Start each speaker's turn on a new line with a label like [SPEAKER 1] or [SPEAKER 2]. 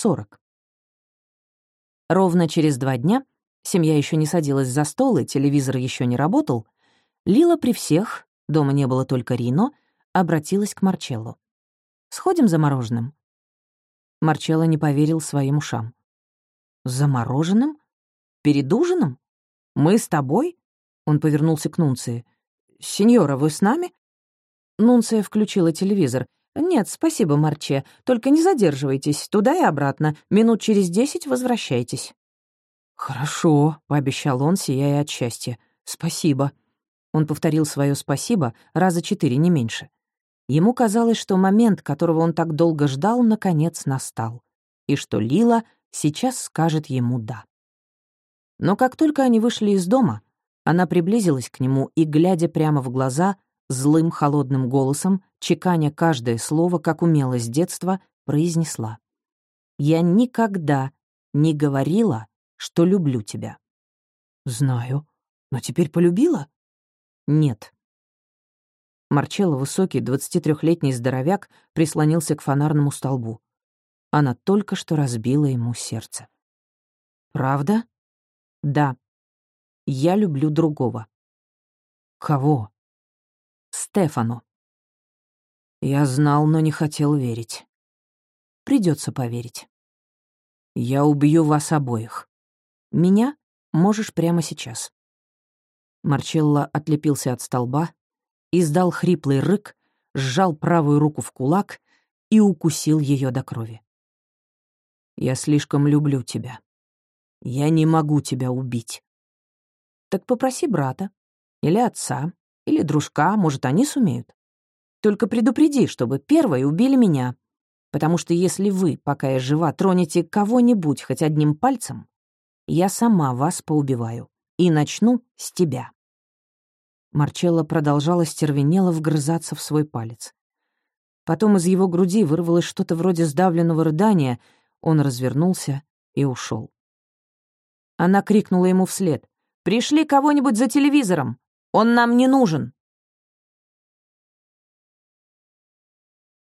[SPEAKER 1] сорок. Ровно через два дня, семья еще не садилась за стол и телевизор еще не работал, Лила при всех, дома не было только Рино, обратилась к Марчелло. «Сходим за мороженым?» Марчелло не поверил своим ушам. «За мороженым? Перед ужином? Мы с тобой?» Он повернулся к Нунции. «Сеньора, вы с нами?» Нунция включила телевизор. «Нет, спасибо, Марче. Только не задерживайтесь. Туда и обратно. Минут через десять возвращайтесь». «Хорошо», — пообещал он, сияя от счастья. «Спасибо». Он повторил свое «спасибо» раза четыре, не меньше. Ему казалось, что момент, которого он так долго ждал, наконец настал, и что Лила сейчас скажет ему «да». Но как только они вышли из дома, она приблизилась к нему и, глядя прямо в глаза, злым холодным голосом, чеканя каждое слово, как умела с детства, произнесла. «Я никогда не говорила, что люблю тебя». «Знаю. Но теперь полюбила?» «Нет». Марчелло, высокий, 23-летний здоровяк, прислонился к фонарному столбу. Она только что разбила ему сердце. «Правда?» «Да. Я люблю другого». «Кого?» Стефану. Я знал, но не хотел верить. Придется поверить. Я убью вас обоих. Меня можешь прямо сейчас. Марчелло отлепился от столба, издал хриплый рык, сжал правую руку в кулак и укусил ее до крови. «Я слишком люблю тебя. Я не могу тебя убить». «Так попроси брата или отца, или дружка, может, они сумеют. Только предупреди, чтобы первой убили меня. Потому что если вы, пока я жива, тронете кого-нибудь хоть одним пальцем, я сама вас поубиваю. И начну с тебя». Марчелло продолжала стервенело вгрызаться в свой палец. Потом из его груди вырвалось что-то вроде сдавленного рыдания, он развернулся и ушел. Она крикнула ему вслед. «Пришли кого-нибудь за телевизором! Он нам не нужен!»